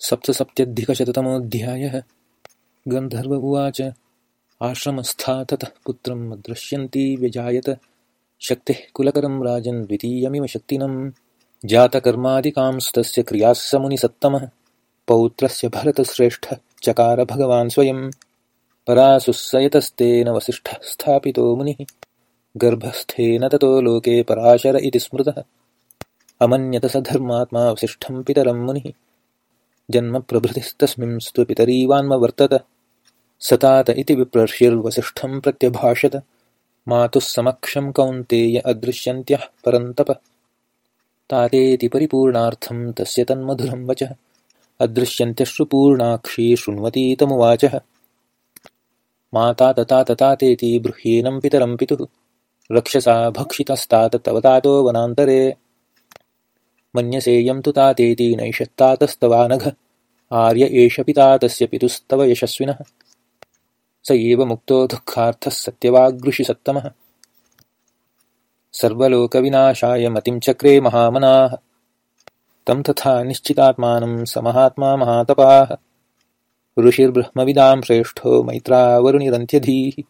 सप्तसप्त्यधिकशततमोऽध्यायः। गन्धर्व उवाच आश्रमस्था ततः पुत्रम् अदृश्यन्ती व्यजायत शक्तिः कुलकरं राजन् द्वितीयमिव शक्तिनम् जातकर्मादिकांस्तस्य क्रियाः मुनिसत्तमः पौत्रस्य भरतश्रेष्ठः चकार भगवान् स्वयं परासुस्सयतस्तेन वसिष्ठः स्थापितो मुनिः गर्भस्थेन ततो लोके पराशर इति स्मृतः। अमन्यत स धर्मात्मा वसिष्ठं पितरं मुनिः जन्मप्रभृतिस्तस्मिंस्तु पितरीवान्मवर्तत। सतात इति विप्रर्षिर्वसिष्ठं प्रत्यभाषत। मातुः समक्षं कौन्तेय अदृश्यन्त्यः परन्तप। तातेति परिपूर्णार्थं तस्य तन्मधुरं वचः। अदृश्यन्त्यश्रुपूर्णाक्षी शृण्वती तमुवाचः माता तताततातेति बृह्येनं पितरं पितुः। रक्षसा भक्षितस्तात तव तातो वनान्तरे मन्यसेयं तु तातेति नैषत्तातस्तवानघ। आर्य एष पिता तस्य पितुस्तव यशस्विनः। स एव मुक्तो दुःखार्थः सत्यवागृषिसत्तमः सर्वलोकविनाशाय मतिं चक्रे महामनाः। तं तथा निश्चितात्मानं स महात्मा महातपाः। ऋषिर्ब्रह्मविदां श्रेष्ठो मैत्रावरुणिरन्त्यधीः